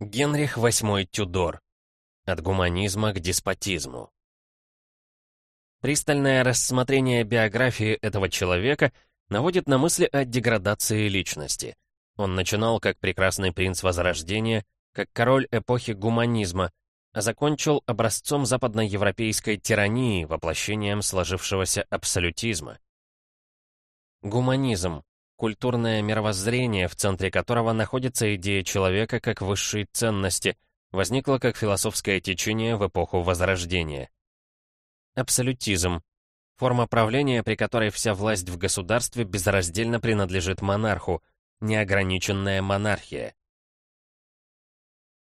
Генрих VIII Тюдор. От гуманизма к деспотизму. Пристальное рассмотрение биографии этого человека наводит на мысли о деградации личности. Он начинал как прекрасный принц Возрождения, как король эпохи гуманизма, а закончил образцом западноевропейской тирании, воплощением сложившегося абсолютизма. Гуманизм культурное мировоззрение, в центре которого находится идея человека как высшей ценности, возникло как философское течение в эпоху Возрождения. Абсолютизм — форма правления, при которой вся власть в государстве безраздельно принадлежит монарху, неограниченная монархия.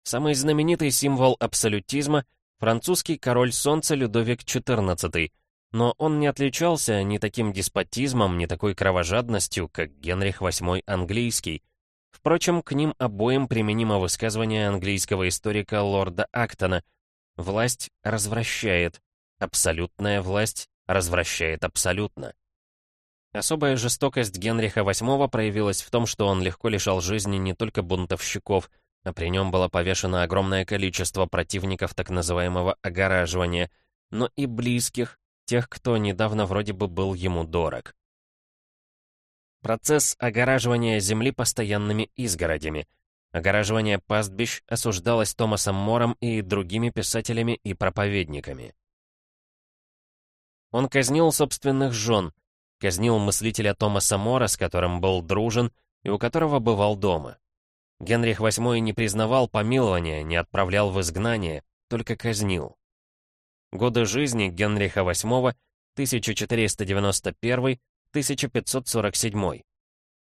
Самый знаменитый символ абсолютизма — французский король солнца Людовик XIV, но он не отличался ни таким деспотизмом, ни такой кровожадностью, как Генрих VIII английский. Впрочем, к ним обоим применимо высказывание английского историка лорда Актона «Власть развращает, абсолютная власть развращает абсолютно». Особая жестокость Генриха VIII проявилась в том, что он легко лишал жизни не только бунтовщиков, а при нем было повешено огромное количество противников так называемого огораживания, но и близких, тех, кто недавно вроде бы был ему дорог. Процесс огораживания земли постоянными изгородями. Огораживание пастбищ осуждалось Томасом Мором и другими писателями и проповедниками. Он казнил собственных жен, казнил мыслителя Томаса Мора, с которым был дружен и у которого бывал дома. Генрих VIII не признавал помилования, не отправлял в изгнание, только казнил. Годы жизни Генриха VIII 1491-1547.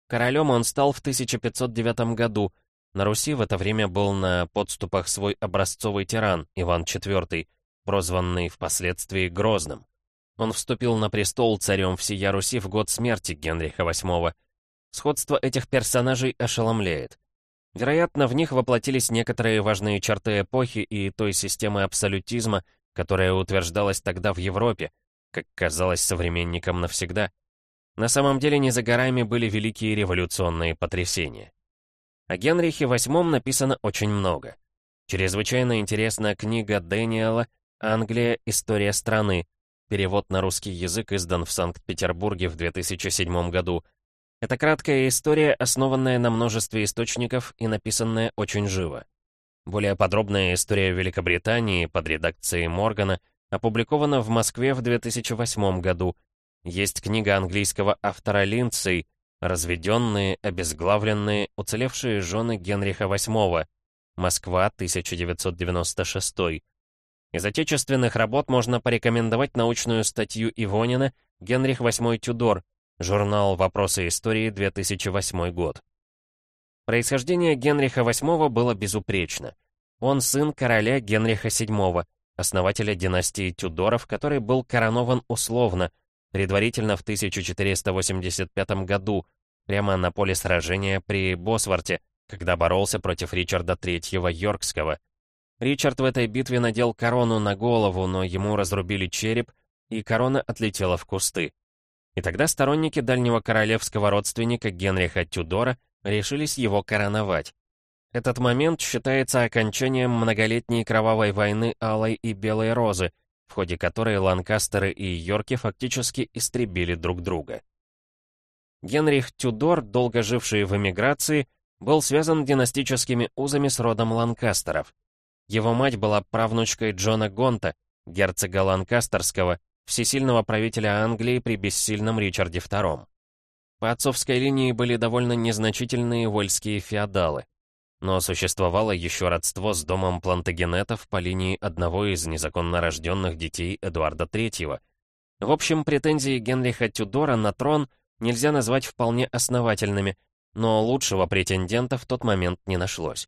Королем он стал в 1509 году. На Руси в это время был на подступах свой образцовый тиран Иван IV, прозванный впоследствии Грозным. Он вступил на престол царем всея Руси в год смерти Генриха VIII. Сходство этих персонажей ошеломляет. Вероятно, в них воплотились некоторые важные черты эпохи и той системы абсолютизма, которая утверждалась тогда в Европе, как казалось современникам навсегда. На самом деле не за горами были великие революционные потрясения. О Генрихе VIII написано очень много. Чрезвычайно интересная книга Дэниела «Англия. История страны». Перевод на русский язык издан в Санкт-Петербурге в 2007 году. Это краткая история, основанная на множестве источников и написанная очень живо. Более подробная история Великобритании под редакцией Моргана опубликована в Москве в 2008 году. Есть книга английского автора Линдсей «Разведенные, обезглавленные, уцелевшие жены Генриха VIII. Москва, 1996». Из отечественных работ можно порекомендовать научную статью Ивонина «Генрих VIII Тюдор», журнал «Вопросы истории», 2008 год. Происхождение Генриха VIII было безупречно. Он сын короля Генриха VII, основателя династии Тюдоров, который был коронован условно, предварительно в 1485 году, прямо на поле сражения при Босворте, когда боролся против Ричарда III Йоркского. Ричард в этой битве надел корону на голову, но ему разрубили череп, и корона отлетела в кусты. И тогда сторонники дальнего королевского родственника Генриха Тюдора решились его короновать. Этот момент считается окончанием многолетней кровавой войны Алой и Белой Розы, в ходе которой Ланкастеры и Йорки фактически истребили друг друга. Генрих Тюдор, долго живший в эмиграции, был связан династическими узами с родом Ланкастеров. Его мать была правнучкой Джона Гонта, герцога Ланкастерского, всесильного правителя Англии при бессильном Ричарде II. По отцовской линии были довольно незначительные вольские феодалы. Но существовало еще родство с домом Плантагенетов по линии одного из незаконно рожденных детей Эдуарда III. В общем, претензии Генриха Тюдора на трон нельзя назвать вполне основательными, но лучшего претендента в тот момент не нашлось.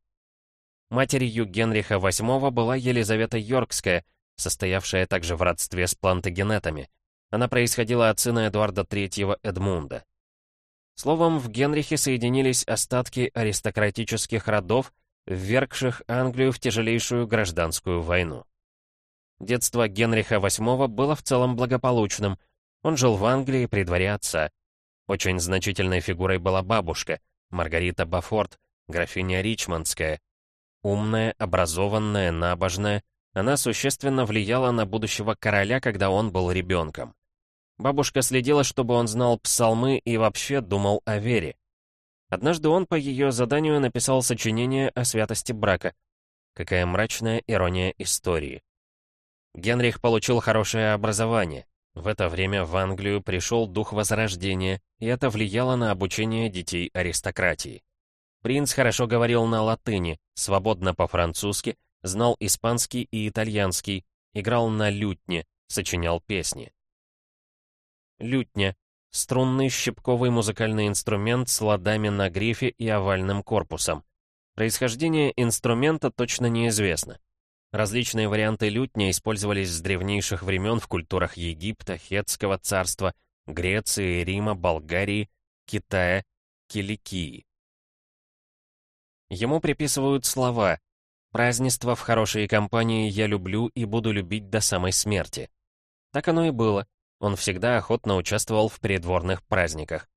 Матерью Генриха VIII была Елизавета Йоркская, состоявшая также в родстве с Плантагенетами. Она происходила от сына Эдуарда III Эдмунда. Словом, в Генрихе соединились остатки аристократических родов, ввергших Англию в тяжелейшую гражданскую войну. Детство Генриха VIII было в целом благополучным. Он жил в Англии при дворе отца. Очень значительной фигурой была бабушка, Маргарита Бафорт, графиня Ричмондская. Умная, образованная, набожная, она существенно влияла на будущего короля, когда он был ребенком. Бабушка следила, чтобы он знал псалмы и вообще думал о вере. Однажды он по ее заданию написал сочинение о святости брака. Какая мрачная ирония истории. Генрих получил хорошее образование. В это время в Англию пришел дух Возрождения, и это влияло на обучение детей аристократии. Принц хорошо говорил на латыни, свободно по-французски, знал испанский и итальянский, играл на лютне, сочинял песни. Лютня — струнный щипковый музыкальный инструмент с ладами на грифе и овальным корпусом. Происхождение инструмента точно неизвестно. Различные варианты лютня использовались с древнейших времен в культурах Египта, Хетского царства, Греции, Рима, Болгарии, Китая, Киликии. Ему приписывают слова «Празднество в хорошей компании я люблю и буду любить до самой смерти». Так оно и было. Он всегда охотно участвовал в придворных праздниках.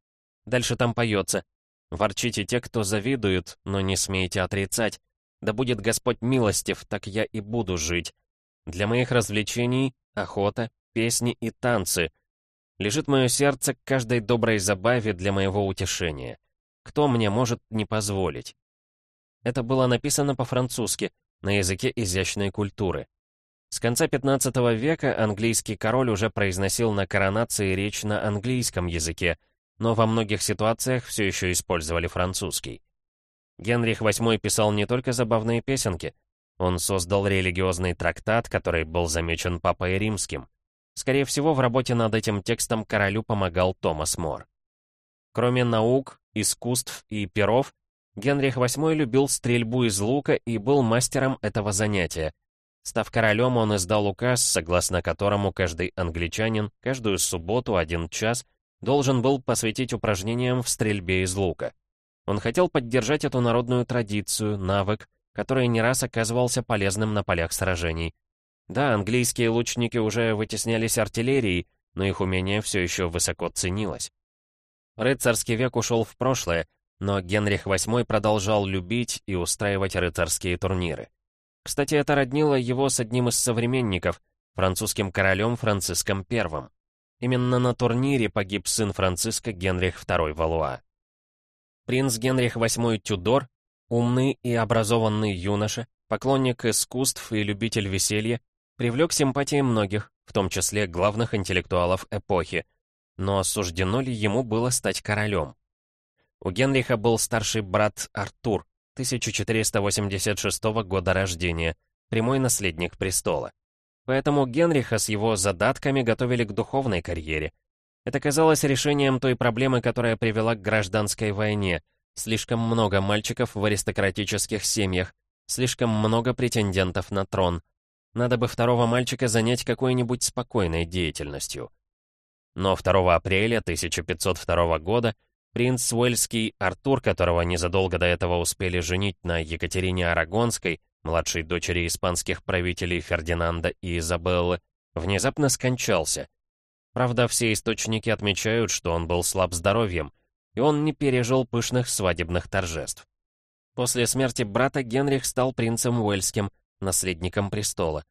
Дальше там поется «Ворчите те, кто завидует, но не смейте отрицать. Да будет Господь милостив, так я и буду жить. Для моих развлечений — охота, песни и танцы. Лежит мое сердце к каждой доброй забаве для моего утешения. Кто мне может не позволить? Это было написано по-французски, на языке изящной культуры. С конца 15 века английский король уже произносил на коронации речь на английском языке, но во многих ситуациях все еще использовали французский. Генрих VIII писал не только забавные песенки. Он создал религиозный трактат, который был замечен Папой Римским. Скорее всего, в работе над этим текстом королю помогал Томас Мор. Кроме наук, искусств и перов, Генрих VIII любил стрельбу из лука и был мастером этого занятия. Став королем, он издал указ, согласно которому каждый англичанин каждую субботу один час должен был посвятить упражнениям в стрельбе из лука. Он хотел поддержать эту народную традицию, навык, который не раз оказывался полезным на полях сражений. Да, английские лучники уже вытеснялись артиллерией, но их умение все еще высоко ценилось. Рыцарский век ушел в прошлое, но Генрих VIII продолжал любить и устраивать рыцарские турниры. Кстати, это роднило его с одним из современников, французским королем Франциском I. Именно на турнире погиб сын Франциска Генрих II Валуа. Принц Генрих VIII Тюдор, умный и образованный юноша, поклонник искусств и любитель веселья, привлек симпатии многих, в том числе главных интеллектуалов эпохи. Но суждено ли ему было стать королем? У Генриха был старший брат Артур, 1486 года рождения, прямой наследник престола. Поэтому Генриха с его задатками готовили к духовной карьере — это казалось решением той проблемы, которая привела к гражданской войне. Слишком много мальчиков в аристократических семьях, слишком много претендентов на трон. Надо бы второго мальчика занять какой-нибудь спокойной деятельностью. Но 2 апреля 1502 года принц Уэльский Артур, которого незадолго до этого успели женить на Екатерине Арагонской, младшей дочери испанских правителей Фердинанда и Изабеллы, внезапно скончался, Правда, все источники отмечают, что он был слаб здоровьем, и он не пережил пышных свадебных торжеств. После смерти брата Генрих стал принцем Уэльским, наследником престола.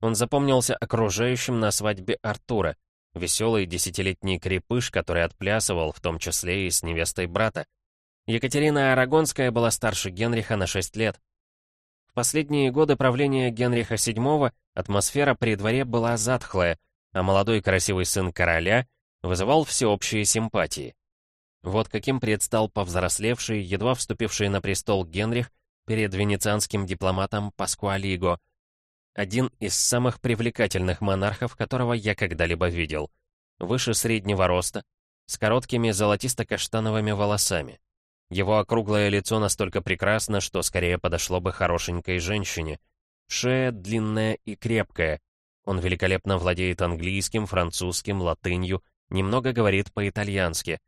Он запомнился окружающим на свадьбе Артура, веселый десятилетний крепыш, который отплясывал, в том числе и с невестой брата. Екатерина Арагонская была старше Генриха на 6 лет. В последние годы правления Генриха VII атмосфера при дворе была затхлая, а молодой красивый сын короля вызывал всеобщие симпатии. Вот каким предстал повзрослевший, едва вступивший на престол Генрих перед венецианским дипломатом Паскуалиго, один из самых привлекательных монархов, которого я когда-либо видел. Выше среднего роста, с короткими золотисто-каштановыми волосами. Его округлое лицо настолько прекрасно, что скорее подошло бы хорошенькой женщине. Шея длинная и крепкая, он великолепно владеет английским, французским, латынью, немного говорит по-итальянски.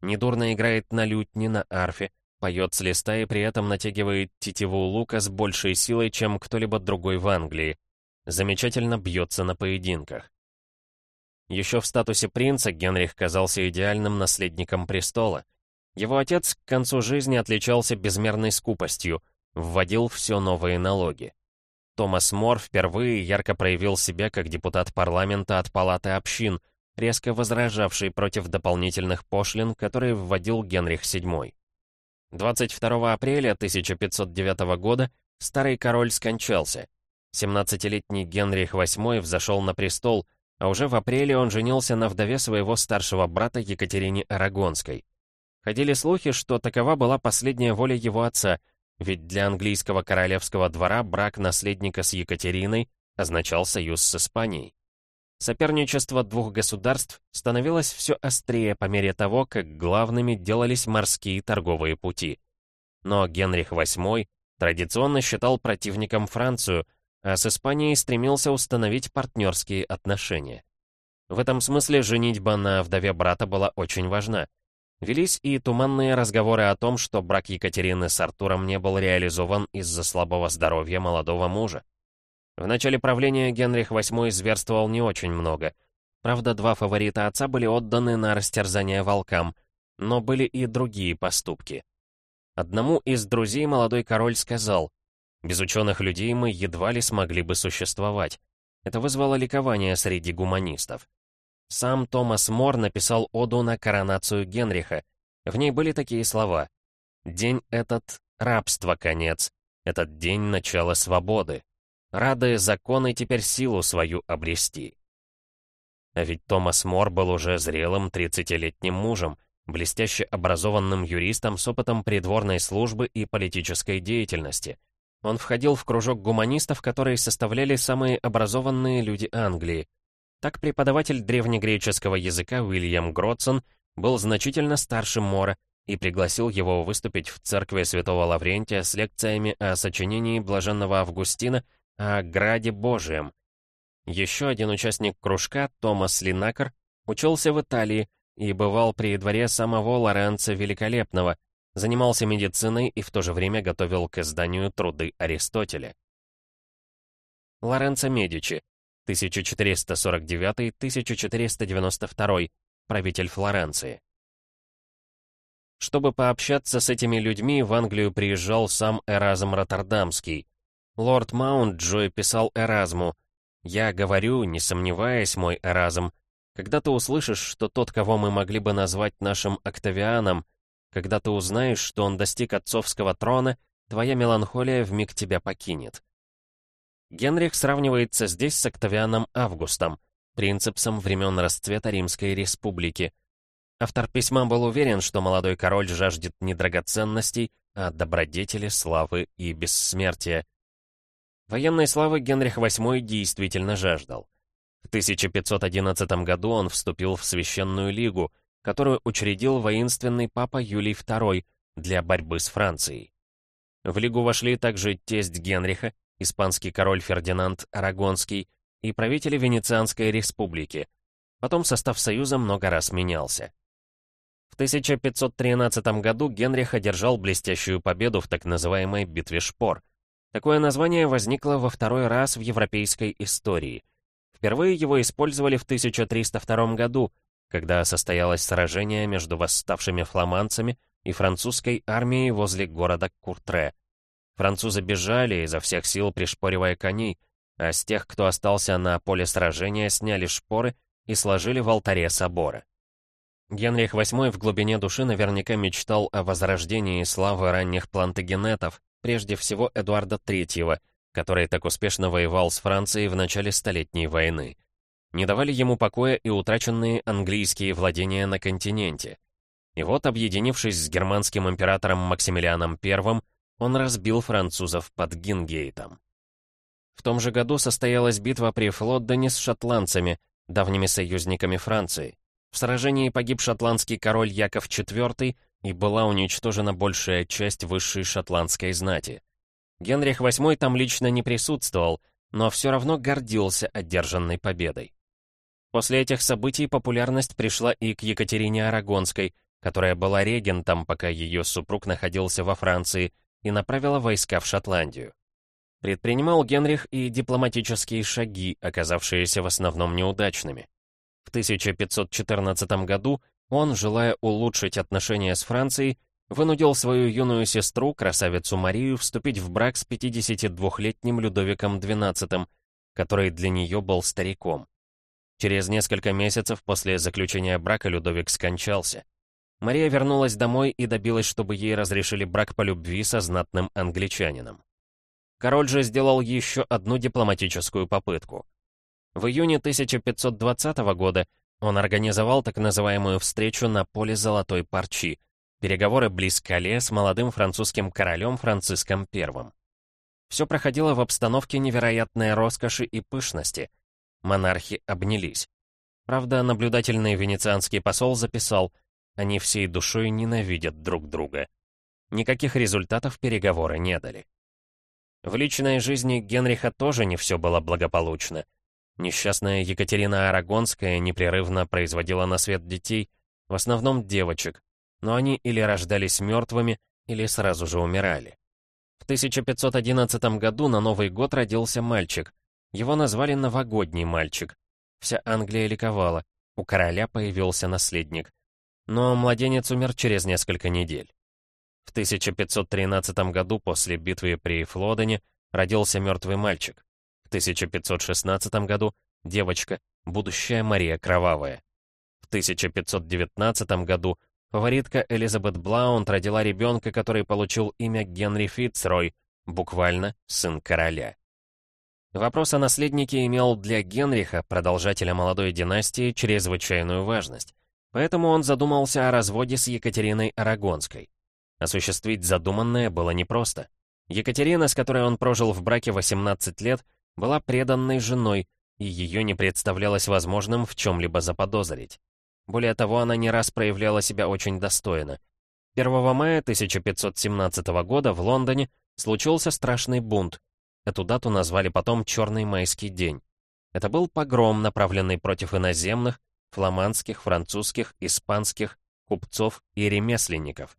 Недурно играет на лютне, на арфе, поет с листа и при этом натягивает тетиву лука с большей силой, чем кто-либо другой в Англии. Замечательно бьется на поединках. Еще в статусе принца Генрих казался идеальным наследником престола. Его отец к концу жизни отличался безмерной скупостью. вводил все новые налоги. Томас Мор впервые ярко проявил себя как депутат парламента от Палаты общин, резко возражавший против дополнительных пошлин, которые вводил Генрих VII. 22 апреля 1509 года старый король скончался. 17-летний Генрих VIII взошел на престол, а уже в апреле он женился на вдове своего старшего брата Екатерине Арагонской. Ходили слухи, что такова была последняя воля его отца, ведь для английского королевского двора брак наследника с Екатериной означал союз с Испанией. Соперничество двух государств становилось все острее по мере того, как главными делались морские торговые пути. Но Генрих VIII традиционно считал противником Францию, а с Испанией стремился установить партнерские отношения. В этом смысле женитьба на вдове брата была очень важна. Велись и туманные разговоры о том, что брак Екатерины с Артуром не был реализован из-за слабого здоровья молодого мужа. В начале правления Генрих VIII зверствовал не очень много. Правда, два фаворита отца были отданы на растерзание волкам, но были и другие поступки. Одному из друзей молодой король сказал, «Без ученых людей мы едва ли смогли бы существовать». Это вызвало ликование среди гуманистов. Сам Томас Мор написал оду на коронацию Генриха. В ней были такие слова. «День этот — рабство конец, этот день — начало свободы. Рады законы теперь силу свою обрести». А ведь Томас Мор был уже зрелым 30-летним мужем, блестяще образованным юристом с опытом придворной службы и политической деятельности. Он входил в кружок гуманистов, которые составляли самые образованные люди Англии, так преподаватель древнегреческого языка Уильям Гротсон был значительно старше Мора и пригласил его выступить в церкви святого Лаврентия с лекциями о сочинении блаженного Августина о Граде Божием. Еще один участник кружка, Томас Линакер, учился в Италии и бывал при дворе самого Лоренца Великолепного, занимался медициной и в то же время готовил к изданию труды Аристотеля. Лоренцо Медичи, 1449-1492, правитель Флоренции. Чтобы пообщаться с этими людьми, в Англию приезжал сам Эразм Роттердамский. Лорд Маунтджой писал Эразму, «Я говорю, не сомневаясь, мой Эразм, когда ты услышишь, что тот, кого мы могли бы назвать нашим Октавианом, когда ты узнаешь, что он достиг отцовского трона, твоя меланхолия вмиг тебя покинет. Генрих сравнивается здесь с Октавианом Августом, принципсом времен расцвета Римской Республики. Автор письма был уверен, что молодой король жаждет не драгоценностей, а добродетели, славы и бессмертия. Военной славы Генрих VIII действительно жаждал. В 1511 году он вступил в Священную Лигу, которую учредил воинственный папа Юлий II для борьбы с Францией. В Лигу вошли также тесть Генриха, испанский король Фердинанд Арагонский и правители Венецианской республики. Потом состав союза много раз менялся. В 1513 году Генрих одержал блестящую победу в так называемой «битве шпор». Такое название возникло во второй раз в европейской истории. Впервые его использовали в 1302 году, когда состоялось сражение между восставшими фламандцами и французской армией возле города Куртре. Французы бежали, изо всех сил пришпоривая коней, а с тех, кто остался на поле сражения, сняли шпоры и сложили в алтаре собора. Генрих VIII в глубине души наверняка мечтал о возрождении славы ранних плантагенетов, прежде всего Эдуарда III, который так успешно воевал с Францией в начале Столетней войны. Не давали ему покоя и утраченные английские владения на континенте. И вот, объединившись с германским императором Максимилианом I, он разбил французов под Гингейтом. В том же году состоялась битва при Флоддене с шотландцами, давними союзниками Франции. В сражении погиб шотландский король Яков IV и была уничтожена большая часть высшей шотландской знати. Генрих VIII там лично не присутствовал, но все равно гордился одержанной победой. После этих событий популярность пришла и к Екатерине Арагонской, которая была регентом, пока ее супруг находился во Франции, и направила войска в Шотландию. Предпринимал Генрих и дипломатические шаги, оказавшиеся в основном неудачными. В 1514 году он, желая улучшить отношения с Францией, вынудил свою юную сестру, красавицу Марию, вступить в брак с 52-летним Людовиком XII, который для нее был стариком. Через несколько месяцев после заключения брака Людовик скончался. Мария вернулась домой и добилась, чтобы ей разрешили брак по любви со знатным англичанином. Король же сделал еще одну дипломатическую попытку. В июне 1520 года он организовал так называемую встречу на поле Золотой Парчи, переговоры близ Кале с молодым французским королем Франциском I. Все проходило в обстановке невероятной роскоши и пышности. Монархи обнялись. Правда, наблюдательный венецианский посол записал, они всей душой ненавидят друг друга. Никаких результатов переговоры не дали. В личной жизни Генриха тоже не все было благополучно. Несчастная Екатерина Арагонская непрерывно производила на свет детей, в основном девочек, но они или рождались мертвыми, или сразу же умирали. В 1511 году на Новый год родился мальчик. Его назвали «Новогодний мальчик». Вся Англия ликовала, у короля появился наследник. Но младенец умер через несколько недель. В 1513 году после битвы при Флодене родился мертвый мальчик. В 1516 году девочка, будущая Мария Кровавая. В 1519 году Фаворитка Элизабет Блаунд родила ребенка, который получил имя Генри Фитцрой, буквально «сын короля». Вопрос о наследнике имел для Генриха, продолжателя молодой династии, чрезвычайную важность. Поэтому он задумался о разводе с Екатериной Арагонской. Осуществить задуманное было непросто. Екатерина, с которой он прожил в браке 18 лет, была преданной женой, и ее не представлялось возможным в чем-либо заподозрить. Более того, она не раз проявляла себя очень достойно. 1 мая 1517 года в Лондоне случился страшный бунт. Эту дату назвали потом «Черный майский день». Это был погром, направленный против иноземных, фламандских, французских, испанских, купцов и ремесленников.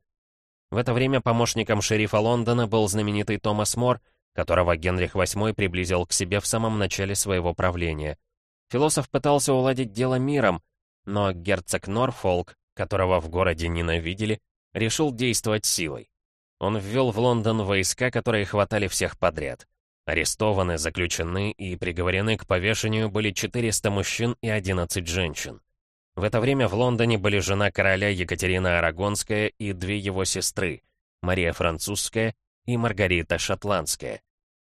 В это время помощником шерифа Лондона был знаменитый Томас Мор, которого Генрих VIII приблизил к себе в самом начале своего правления. Философ пытался уладить дело миром, но герцог Норфолк, которого в городе ненавидели, решил действовать силой. Он ввел в Лондон войска, которые хватали всех подряд. Арестованы, заключены и приговорены к повешению были 400 мужчин и 11 женщин. В это время в Лондоне были жена короля Екатерина Арагонская и две его сестры, Мария Французская и Маргарита Шотландская.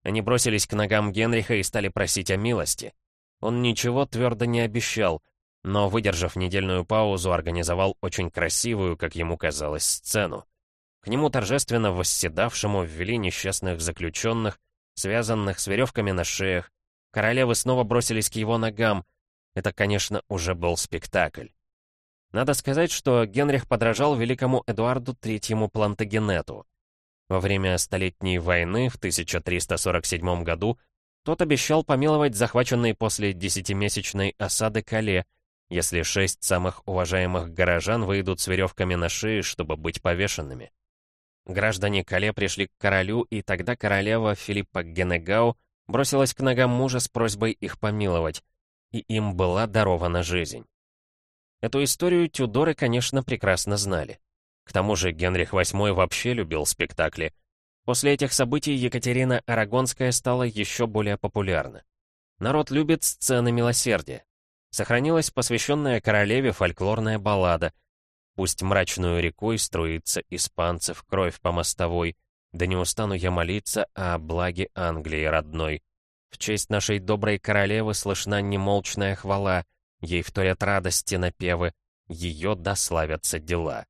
Они бросились к ногам Генриха и стали просить о милости. Он ничего твердо не обещал, но, выдержав недельную паузу, организовал очень красивую, как ему казалось, сцену. К нему торжественно восседавшему ввели несчастных заключенных, связанных с веревками на шеях. Королевы снова бросились к его ногам. Это, конечно, уже был спектакль. Надо сказать, что Генрих подражал великому Эдуарду III Плантагенету. Во время Столетней войны в 1347 году тот обещал помиловать захваченные после десятимесячной осады Кале, если шесть самых уважаемых горожан выйдут с веревками на шее, чтобы быть повешенными. Граждане Кале пришли к королю, и тогда королева Филиппа Генегау бросилась к ногам мужа с просьбой их помиловать, и им была дарована жизнь. Эту историю Тюдоры, конечно, прекрасно знали. К тому же Генрих VIII вообще любил спектакли. После этих событий Екатерина Арагонская стала еще более популярна. Народ любит сцены милосердия, сохранилась посвященная королеве фольклорная баллада. Пусть мрачную рекой струится испанцев кровь по мостовой, да не устану я молиться о благе Англии родной. В честь нашей доброй королевы слышна немолчная хвала, ей вторят радости напевы, ее дославятся дела.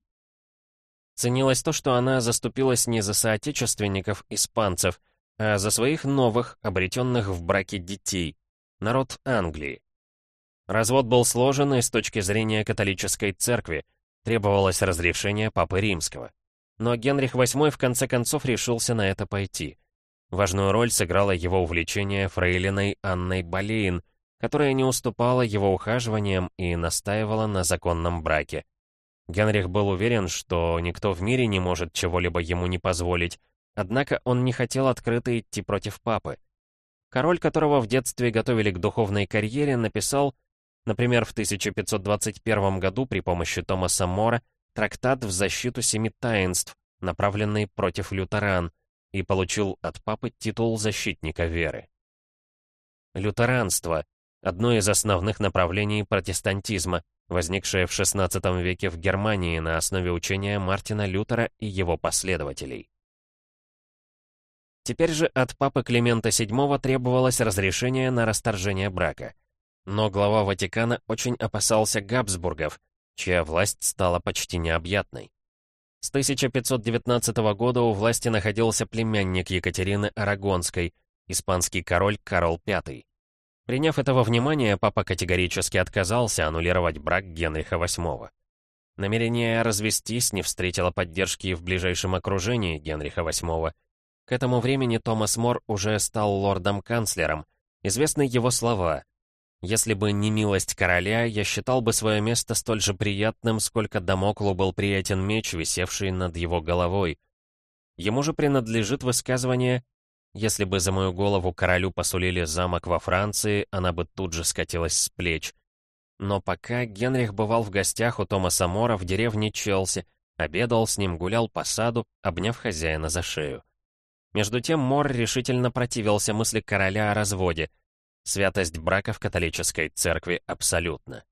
Ценилось то, что она заступилась не за соотечественников испанцев, а за своих новых, обретенных в браке детей, народ Англии. Развод был сложен и с точки зрения католической церкви, требовалось разрешение Папы Римского. Но Генрих VIII в конце концов решился на это пойти. Важную роль сыграло его увлечение фрейлиной Анной Болейн, которая не уступала его ухаживаниям и настаивала на законном браке. Генрих был уверен, что никто в мире не может чего-либо ему не позволить, однако он не хотел открыто идти против папы. Король, которого в детстве готовили к духовной карьере, написал Например, в 1521 году при помощи Томаса Мора трактат в защиту семи таинств, направленный против лютеран, и получил от папы титул защитника веры. Лютеранство — одно из основных направлений протестантизма, возникшее в XVI веке в Германии на основе учения Мартина Лютера и его последователей. Теперь же от папы Климента VII требовалось разрешение на расторжение брака. Но глава Ватикана очень опасался Габсбургов, чья власть стала почти необъятной. С 1519 года у власти находился племянник Екатерины Арагонской, испанский король Карл V. Приняв этого внимания, папа категорически отказался аннулировать брак Генриха VIII. Намерение развестись не встретило поддержки в ближайшем окружении Генриха VIII. К этому времени Томас Мор уже стал лордом-канцлером. Известны его слова «Если бы не милость короля, я считал бы свое место столь же приятным, сколько Дамоклу был приятен меч, висевший над его головой». Ему же принадлежит высказывание если бы за мою голову королю посулили замок во Франции, она бы тут же скатилась с плеч. Но пока Генрих бывал в гостях у Томаса Мора в деревне Челси, обедал с ним, гулял по саду, обняв хозяина за шею. Между тем Мор решительно противился мысли короля о разводе. Святость брака в католической церкви абсолютно.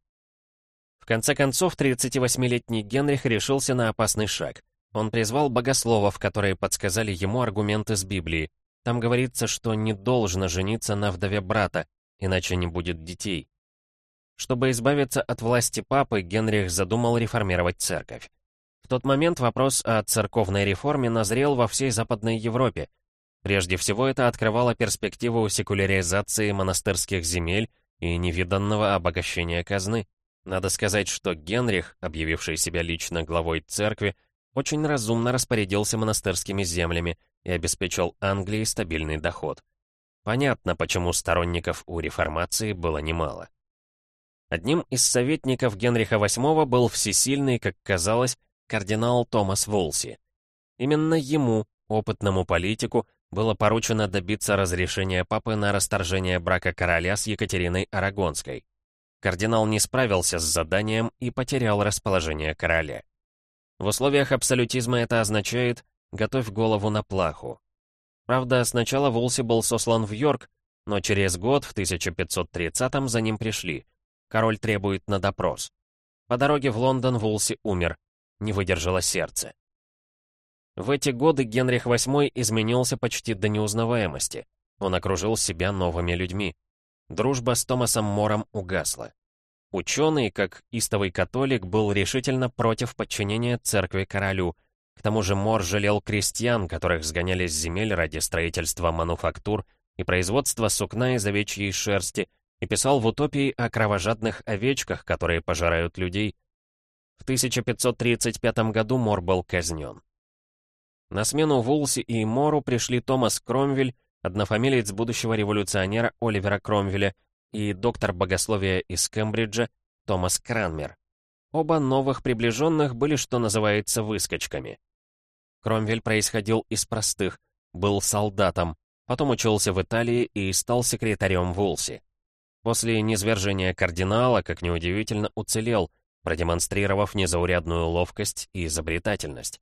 В конце концов, 38-летний Генрих решился на опасный шаг. Он призвал богословов, которые подсказали ему аргументы с Библии, там говорится, что не должно жениться на вдове брата, иначе не будет детей. Чтобы избавиться от власти папы, Генрих задумал реформировать церковь. В тот момент вопрос о церковной реформе назрел во всей Западной Европе. Прежде всего, это открывало перспективу секуляризации монастырских земель и невиданного обогащения казны. Надо сказать, что Генрих, объявивший себя лично главой церкви, очень разумно распорядился монастырскими землями, и обеспечил Англии стабильный доход. Понятно, почему сторонников у реформации было немало. Одним из советников Генриха VIII был всесильный, как казалось, кардинал Томас Волси. Именно ему, опытному политику, было поручено добиться разрешения папы на расторжение брака короля с Екатериной Арагонской. Кардинал не справился с заданием и потерял расположение короля. В условиях абсолютизма это означает, готовь голову на плаху. Правда, сначала Вулси был сослан в Йорк, но через год, в 1530-м, за ним пришли. Король требует на допрос. По дороге в Лондон Вулси умер. Не выдержало сердце. В эти годы Генрих VIII изменился почти до неузнаваемости. Он окружил себя новыми людьми. Дружба с Томасом Мором угасла. Ученый, как истовый католик, был решительно против подчинения церкви королю, к тому же Мор жалел крестьян, которых сгоняли с земель ради строительства мануфактур и производства сукна из овечьей шерсти, и писал в «Утопии» о кровожадных овечках, которые пожирают людей. В 1535 году Мор был казнен. На смену Вулси и Мору пришли Томас Кромвель, однофамилиец будущего революционера Оливера Кромвеля, и доктор богословия из Кембриджа Томас Кранмер. Оба новых приближенных были, что называется, выскочками. Кромвель происходил из простых, был солдатом, потом учился в Италии и стал секретарем Вулси. После низвержения кардинала, как неудивительно, уцелел, продемонстрировав незаурядную ловкость и изобретательность.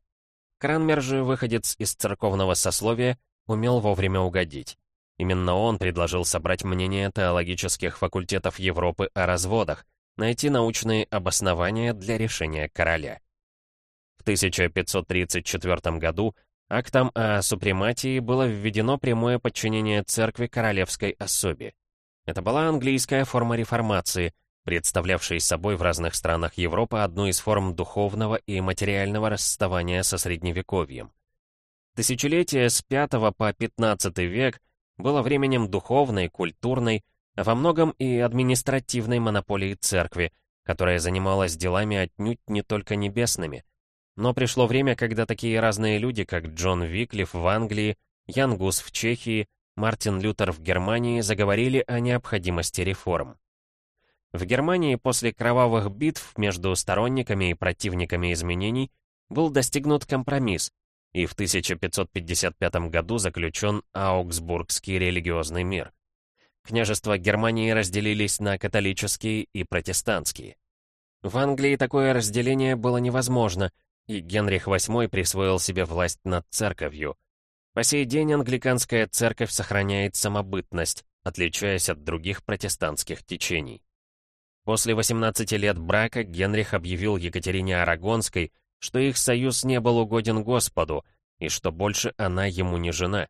Кранмер же, выходец из церковного сословия, умел вовремя угодить. Именно он предложил собрать мнение теологических факультетов Европы о разводах, найти научные обоснования для решения короля. В 1534 году актом о супрематии было введено прямое подчинение церкви королевской особе. Это была английская форма реформации, представлявшей собой в разных странах Европы одну из форм духовного и материального расставания со Средневековьем. Тысячелетие с V по XV век было временем духовной, культурной, во многом и административной монополии церкви, которая занималась делами отнюдь не только небесными. Но пришло время, когда такие разные люди, как Джон Виклиф в Англии, Ян Гус в Чехии, Мартин Лютер в Германии заговорили о необходимости реформ. В Германии после кровавых битв между сторонниками и противниками изменений был достигнут компромисс, и в 1555 году заключен Аугсбургский религиозный мир. Княжества Германии разделились на католические и протестантские. В Англии такое разделение было невозможно, и Генрих VIII присвоил себе власть над церковью. По сей день англиканская церковь сохраняет самобытность, отличаясь от других протестантских течений. После 18 лет брака Генрих объявил Екатерине Арагонской, что их союз не был угоден Господу, и что больше она ему не жена.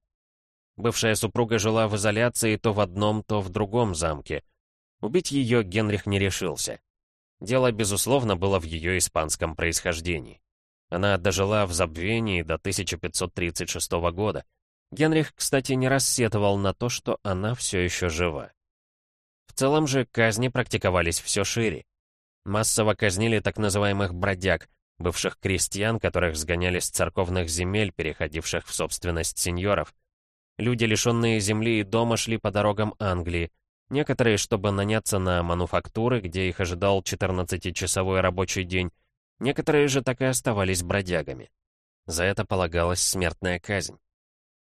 Бывшая супруга жила в изоляции то в одном, то в другом замке. Убить ее Генрих не решился. Дело, безусловно, было в ее испанском происхождении. Она дожила в забвении до 1536 года. Генрих, кстати, не рассетовал на то, что она все еще жива. В целом же казни практиковались все шире. Массово казнили так называемых бродяг, бывших крестьян, которых сгоняли с церковных земель, переходивших в собственность сеньоров. Люди, лишенные земли и дома, шли по дорогам Англии. Некоторые, чтобы наняться на мануфактуры, где их ожидал 14-часовой рабочий день. Некоторые же так и оставались бродягами. За это полагалась смертная казнь.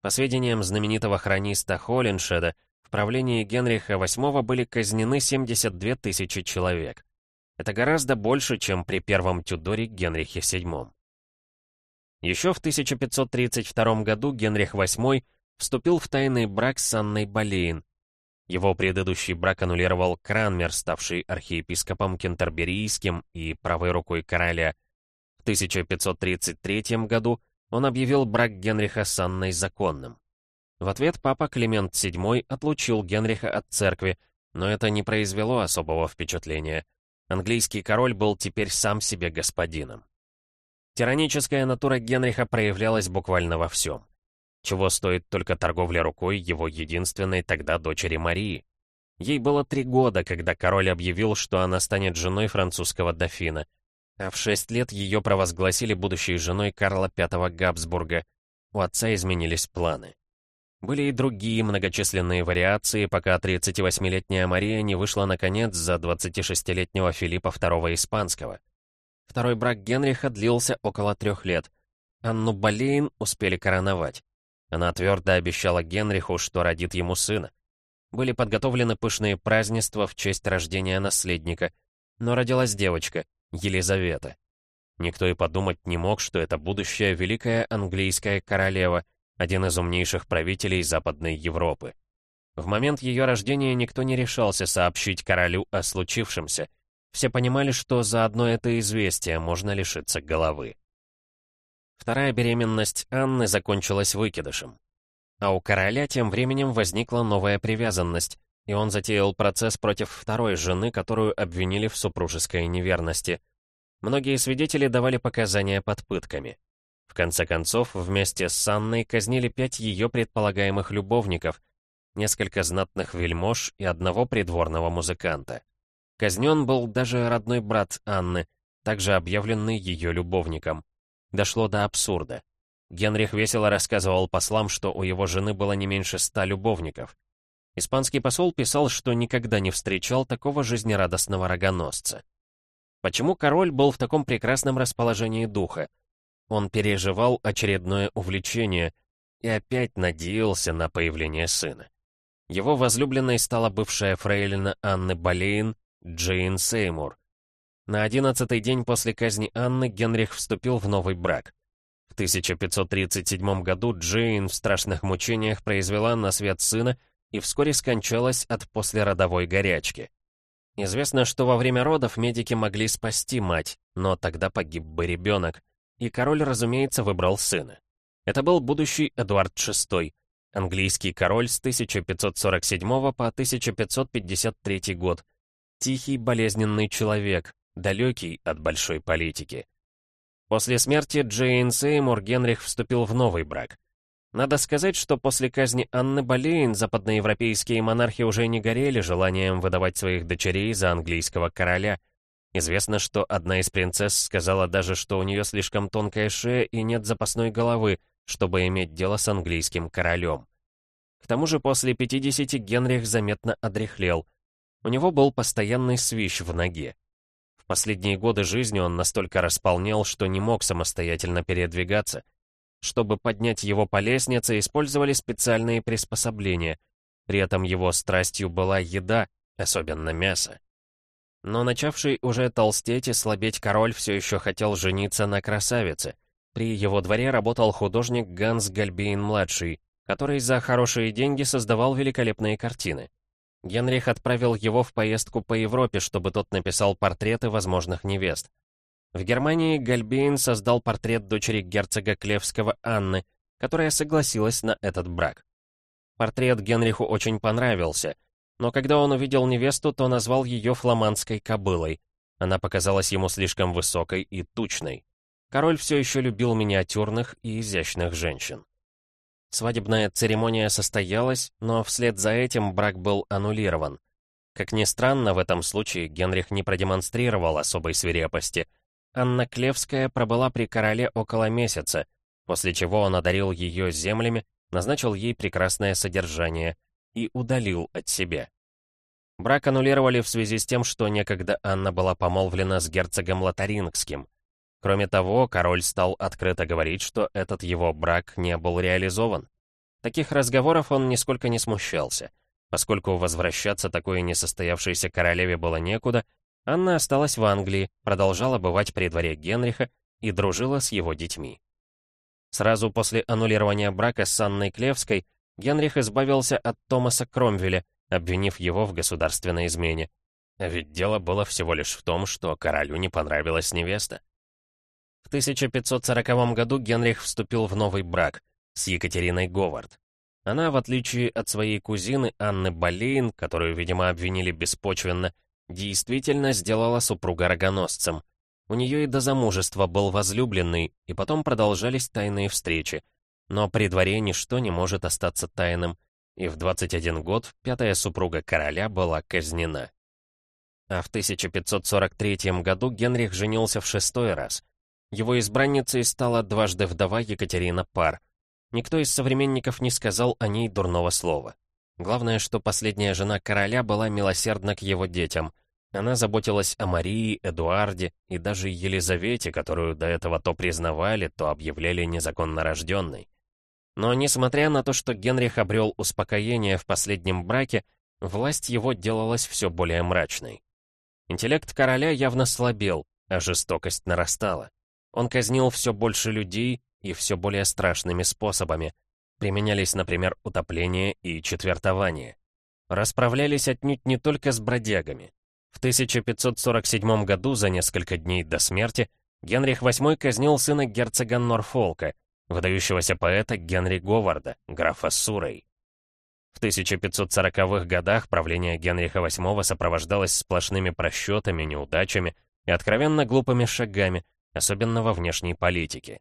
По сведениям знаменитого хрониста Холлиншеда, в правлении Генриха VIII были казнены 72 тысячи человек. Это гораздо больше, чем при первом Тюдоре Генрихе VII. Еще в 1532 году Генрих VIII вступил в тайный брак с Анной Болейн. Его предыдущий брак аннулировал Кранмер, ставший архиепископом Кентерберийским и правой рукой короля. В 1533 году он объявил брак Генриха с Анной законным. В ответ папа Климент VII отлучил Генриха от церкви, но это не произвело особого впечатления. Английский король был теперь сам себе господином. Тираническая натура Генриха проявлялась буквально во всем. Чего стоит только торговля рукой его единственной тогда дочери Марии. Ей было три года, когда король объявил, что она станет женой французского дофина, а в шесть лет ее провозгласили будущей женой Карла V Габсбурга. У отца изменились планы. Были и другие многочисленные вариации, пока 38-летняя Мария не вышла наконец за 26-летнего Филиппа II Испанского. Второй брак Генриха длился около трех лет. Анну Болейн успели короновать. Она твердо обещала Генриху, что родит ему сына. Были подготовлены пышные празднества в честь рождения наследника, но родилась девочка, Елизавета. Никто и подумать не мог, что это будущая великая английская королева, один из умнейших правителей Западной Европы. В момент ее рождения никто не решался сообщить королю о случившемся. Все понимали, что за одно это известие можно лишиться головы. Вторая беременность Анны закончилась выкидышем. А у короля тем временем возникла новая привязанность, и он затеял процесс против второй жены, которую обвинили в супружеской неверности. Многие свидетели давали показания под пытками. В конце концов, вместе с Анной казнили пять ее предполагаемых любовников, несколько знатных вельмож и одного придворного музыканта. Казнен был даже родной брат Анны, также объявленный ее любовником дошло до абсурда. Генрих весело рассказывал послам, что у его жены было не меньше ста любовников. Испанский посол писал, что никогда не встречал такого жизнерадостного рогоносца. Почему король был в таком прекрасном расположении духа? Он переживал очередное увлечение и опять надеялся на появление сына. Его возлюбленной стала бывшая фрейлина Анны Болейн, Джейн Сеймур, на одиннадцатый день после казни Анны Генрих вступил в новый брак. В 1537 году Джейн в страшных мучениях произвела на свет сына и вскоре скончалась от послеродовой горячки. Известно, что во время родов медики могли спасти мать, но тогда погиб бы ребенок, и король, разумеется, выбрал сына. Это был будущий Эдуард VI, английский король с 1547 по 1553 год, тихий, болезненный человек, далекий от большой политики. После смерти Джейн Сеймур Генрих вступил в новый брак. Надо сказать, что после казни Анны Болейн западноевропейские монархи уже не горели желанием выдавать своих дочерей за английского короля. Известно, что одна из принцесс сказала даже, что у нее слишком тонкая шея и нет запасной головы, чтобы иметь дело с английским королем. К тому же после 50 Генрих заметно одряхлел. У него был постоянный свищ в ноге последние годы жизни он настолько располнел, что не мог самостоятельно передвигаться. Чтобы поднять его по лестнице, использовали специальные приспособления. При этом его страстью была еда, особенно мясо. Но начавший уже толстеть и слабеть король все еще хотел жениться на красавице. При его дворе работал художник Ганс Гальбейн-младший, который за хорошие деньги создавал великолепные картины. Генрих отправил его в поездку по Европе, чтобы тот написал портреты возможных невест. В Германии Гальбейн создал портрет дочери герцога Клевского Анны, которая согласилась на этот брак. Портрет Генриху очень понравился, но когда он увидел невесту, то назвал ее фламандской кобылой. Она показалась ему слишком высокой и тучной. Король все еще любил миниатюрных и изящных женщин. Свадебная церемония состоялась, но вслед за этим брак был аннулирован. Как ни странно, в этом случае Генрих не продемонстрировал особой свирепости. Анна Клевская пробыла при короле около месяца, после чего он одарил ее землями, назначил ей прекрасное содержание и удалил от себя. Брак аннулировали в связи с тем, что некогда Анна была помолвлена с герцогом Лотарингским — Кроме того, король стал открыто говорить, что этот его брак не был реализован. Таких разговоров он нисколько не смущался. Поскольку возвращаться такой несостоявшейся королеве было некуда, Анна осталась в Англии, продолжала бывать при дворе Генриха и дружила с его детьми. Сразу после аннулирования брака с Анной Клевской Генрих избавился от Томаса Кромвеля, обвинив его в государственной измене. А ведь дело было всего лишь в том, что королю не понравилась невеста. В 1540 году Генрих вступил в новый брак с Екатериной Говард. Она, в отличие от своей кузины Анны Болейн, которую, видимо, обвинили беспочвенно, действительно сделала супруга рогоносцем. У нее и до замужества был возлюбленный, и потом продолжались тайные встречи. Но при дворе ничто не может остаться тайным, и в 21 год пятая супруга короля была казнена. А в 1543 году Генрих женился в шестой раз. Его избранницей стала дважды вдова Екатерина Пар. Никто из современников не сказал о ней дурного слова. Главное, что последняя жена короля была милосердна к его детям. Она заботилась о Марии, Эдуарде и даже Елизавете, которую до этого то признавали, то объявляли незаконно рожденной. Но несмотря на то, что Генрих обрел успокоение в последнем браке, власть его делалась все более мрачной. Интеллект короля явно слабел, а жестокость нарастала. Он казнил все больше людей и все более страшными способами. Применялись, например, утопление и четвертование. Расправлялись отнюдь не только с бродягами. В 1547 году, за несколько дней до смерти, Генрих VIII казнил сына герцога Норфолка, выдающегося поэта Генри Говарда, графа Сурей. В 1540-х годах правление Генриха VIII сопровождалось сплошными просчетами, неудачами и откровенно глупыми шагами, особенно во внешней политике.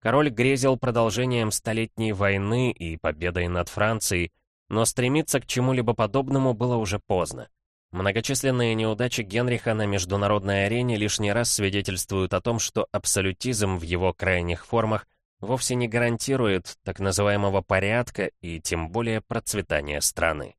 Король грезил продолжением Столетней войны и победой над Францией, но стремиться к чему-либо подобному было уже поздно. Многочисленные неудачи Генриха на международной арене лишний раз свидетельствуют о том, что абсолютизм в его крайних формах вовсе не гарантирует так называемого порядка и тем более процветания страны.